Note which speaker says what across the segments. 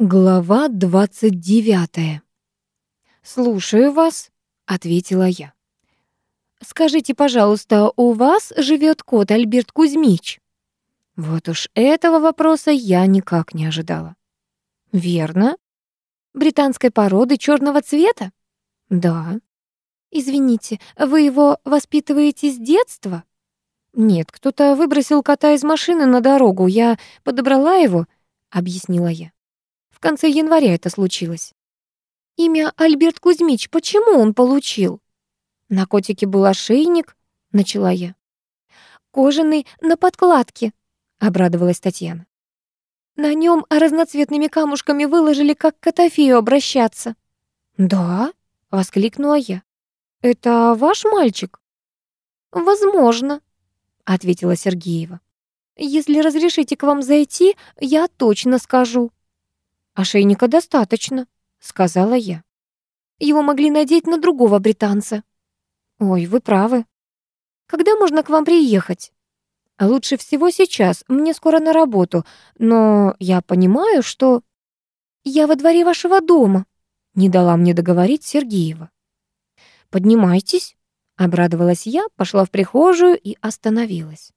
Speaker 1: Глава двадцать девятая. «Слушаю вас», — ответила я. «Скажите, пожалуйста, у вас живет кот Альберт Кузьмич?» Вот уж этого вопроса я никак не ожидала. «Верно. Британской породы черного цвета?» «Да». «Извините, вы его воспитываете с детства?» «Нет, кто-то выбросил кота из машины на дорогу, я подобрала его», — объяснила я. В конце января это случилось. Имя Альберт Кузьмич, почему он получил? На котике был ошейник, начала я. Кожаный на подкладке, обрадовалась Татьяна. На нем разноцветными камушками выложили, как к Котофею обращаться. Да, воскликнула я. Это ваш мальчик? Возможно, ответила Сергеева. Если разрешите к вам зайти, я точно скажу. «Ошейника достаточно», — сказала я. «Его могли надеть на другого британца». «Ой, вы правы. Когда можно к вам приехать?» «Лучше всего сейчас. Мне скоро на работу. Но я понимаю, что...» «Я во дворе вашего дома», — не дала мне договорить Сергеева. «Поднимайтесь», — обрадовалась я, пошла в прихожую и остановилась.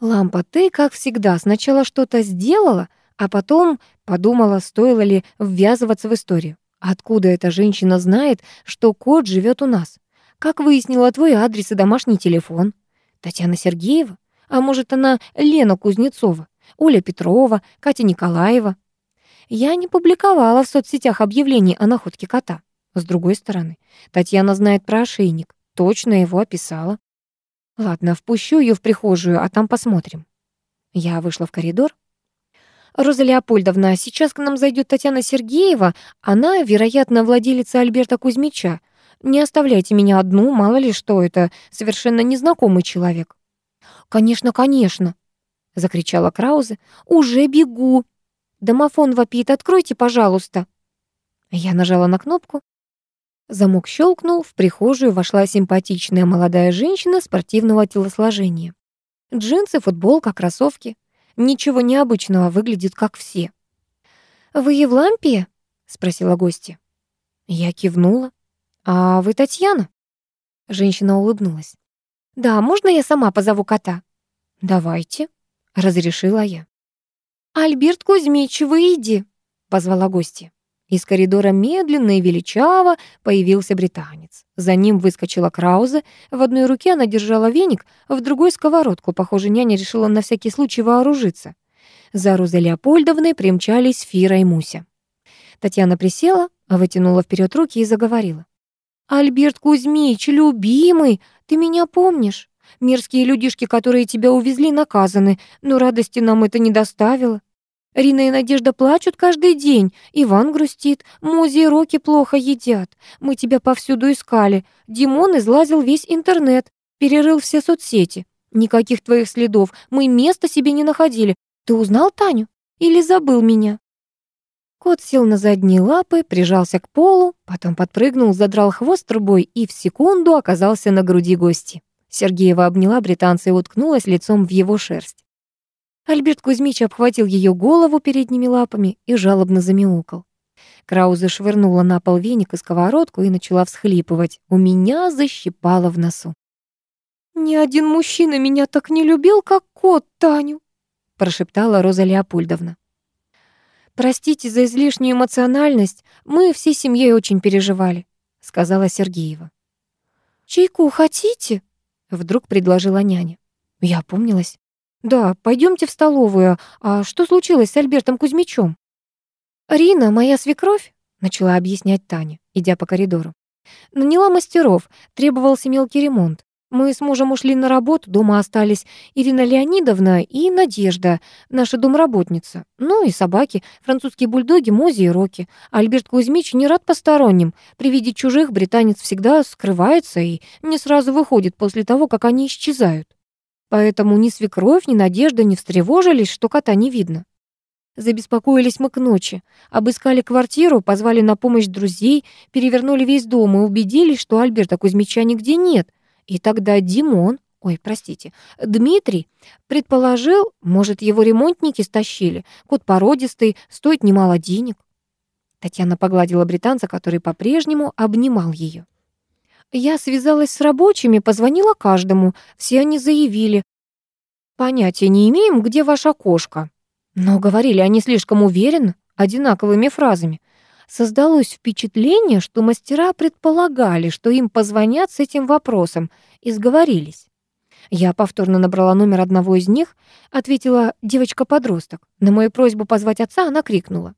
Speaker 1: «Лампа, ты, как всегда, сначала что-то сделала, а потом подумала, стоило ли ввязываться в историю. Откуда эта женщина знает, что кот живет у нас? Как выяснила твой адрес и домашний телефон? Татьяна Сергеева? А может, она Лена Кузнецова, Оля Петрова, Катя Николаева? Я не публиковала в соцсетях объявлений о находке кота. С другой стороны, Татьяна знает про ошейник, точно его описала. Ладно, впущу ее в прихожую, а там посмотрим. Я вышла в коридор, «Роза Леопольдовна, сейчас к нам зайдет Татьяна Сергеева. Она, вероятно, владелица Альберта Кузьмича. Не оставляйте меня одну, мало ли что это, совершенно незнакомый человек». «Конечно, конечно», — закричала Краузе. «Уже бегу. Домофон вопит, откройте, пожалуйста». Я нажала на кнопку. Замок щелкнул, в прихожую вошла симпатичная молодая женщина спортивного телосложения. Джинсы, футболка, кроссовки. Ничего необычного, выглядит как все. «Вы Евлампия?» — спросила гостья. Я кивнула. «А вы Татьяна?» Женщина улыбнулась. «Да, можно я сама позову кота?» «Давайте», — разрешила я. «Альберт Кузьмич, выйди», — позвала гостья. Из коридора медленно и величаво появился британец. За ним выскочила Краузе. В одной руке она держала веник, в другой — сковородку. Похоже, няня решила на всякий случай вооружиться. За Розой Леопольдовной примчались Фира и Муся. Татьяна присела, вытянула вперед руки и заговорила. «Альберт Кузьмич, любимый, ты меня помнишь? Мерзкие людишки, которые тебя увезли, наказаны, но радости нам это не доставило. Рина и Надежда плачут каждый день. Иван грустит. Музи и Роки плохо едят. Мы тебя повсюду искали. Димон излазил весь интернет. Перерыл все соцсети. Никаких твоих следов. Мы места себе не находили. Ты узнал Таню? Или забыл меня?» Кот сел на задние лапы, прижался к полу, потом подпрыгнул, задрал хвост трубой и в секунду оказался на груди гости. Сергеева обняла британца и уткнулась лицом в его шерсть. Альберт Кузьмич обхватил ее голову передними лапами и жалобно замяукал. Крауза швырнула на пол веник и сковородку и начала всхлипывать. У меня защипало в носу. «Ни один мужчина меня так не любил, как кот Таню», прошептала Роза Леопольдовна. «Простите за излишнюю эмоциональность, мы всей семьей очень переживали», сказала Сергеева. «Чайку хотите?» вдруг предложила няня. Я опомнилась. «Да, пойдемте в столовую. А что случилось с Альбертом Кузьмичем?» «Рина, моя свекровь», — начала объяснять Таня, идя по коридору. «Наняла мастеров, требовался мелкий ремонт. Мы с мужем ушли на работу, дома остались Ирина Леонидовна и Надежда, наша домработница. Ну и собаки, французские бульдоги, Мози и Роки. Альберт Кузьмич не рад посторонним. При виде чужих британец всегда скрывается и не сразу выходит после того, как они исчезают. Поэтому ни свекровь, ни Надежда не встревожились, что кота не видно. Забеспокоились мы к ночи, обыскали квартиру, позвали на помощь друзей, перевернули весь дом и убедились, что Альберта Кузьмича нигде нет. И тогда Димон, ой, простите, Дмитрий предположил, может, его ремонтники стащили. Кот породистый, стоит немало денег. Татьяна погладила британца, который по-прежнему обнимал ее. Я связалась с рабочими, позвонила каждому. Все они заявили. Понятия не имеем, где ваша кошка. Но говорили они слишком уверенно, одинаковыми фразами. Создалось впечатление, что мастера предполагали, что им позвонят с этим вопросом, и сговорились. Я повторно набрала номер одного из них, ответила девочка-подросток. На мою просьбу позвать отца она крикнула.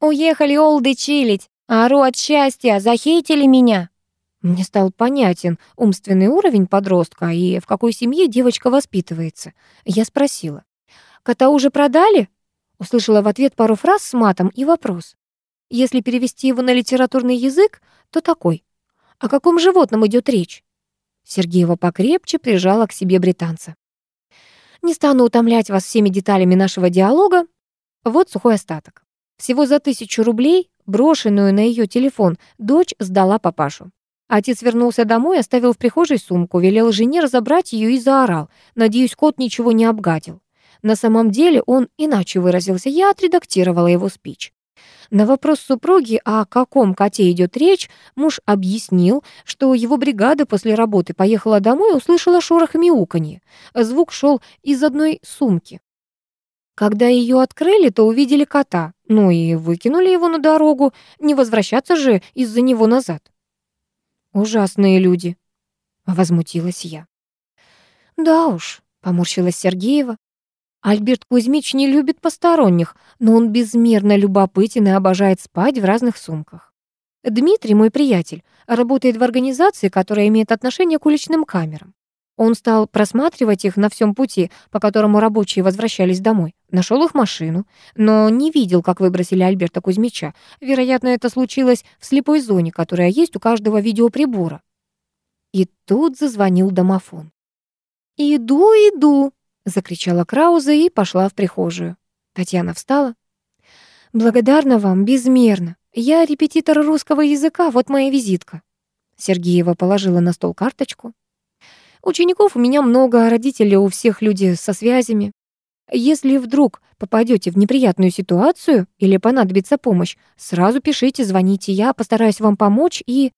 Speaker 1: «Уехали олды чилить! Ору от счастья! Захейтили меня!» Мне стал понятен умственный уровень подростка и в какой семье девочка воспитывается. Я спросила. «Кота уже продали?» Услышала в ответ пару фраз с матом и вопрос. Если перевести его на литературный язык, то такой. О каком животном идет речь? Сергеева покрепче прижала к себе британца. Не стану утомлять вас всеми деталями нашего диалога. Вот сухой остаток. Всего за тысячу рублей, брошенную на ее телефон, дочь сдала папашу. Отец вернулся домой, оставил в прихожей сумку, велел жене разобрать ее и заорал. Надеюсь, кот ничего не обгадил. На самом деле он иначе выразился. Я отредактировала его спич. На вопрос супруги, о каком коте идет речь, муж объяснил, что его бригада после работы поехала домой и услышала шорох и мяуканье. Звук шел из одной сумки. Когда ее открыли, то увидели кота, ну и выкинули его на дорогу, не возвращаться же из-за него назад. «Ужасные люди», — возмутилась я. «Да уж», — поморщилась Сергеева, Альберт Кузьмич не любит посторонних, но он безмерно любопытен и обожает спать в разных сумках. Дмитрий, мой приятель, работает в организации, которая имеет отношение к уличным камерам. Он стал просматривать их на всем пути, по которому рабочие возвращались домой. Нашел их машину, но не видел, как выбросили Альберта Кузьмича. Вероятно, это случилось в слепой зоне, которая есть у каждого видеоприбора. И тут зазвонил домофон. «Иду, иду!» закричала Крауза и пошла в прихожую. Татьяна встала. Благодарна вам безмерно. Я репетитор русского языка, вот моя визитка. Сергеева положила на стол карточку. Учеников у меня много, родители у всех люди со связями. Если вдруг попадете в неприятную ситуацию или понадобится помощь, сразу пишите, звоните, я постараюсь вам помочь и...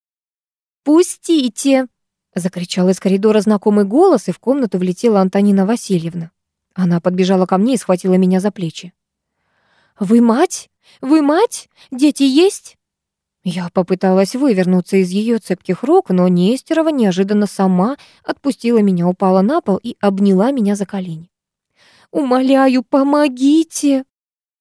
Speaker 1: «Пустите!» Закричал из коридора знакомый голос, и в комнату влетела Антонина Васильевна. Она подбежала ко мне и схватила меня за плечи. «Вы мать? Вы мать? Дети есть?» Я попыталась вывернуться из ее цепких рук, но Нестерова неожиданно сама отпустила меня, упала на пол и обняла меня за колени. «Умоляю, помогите!»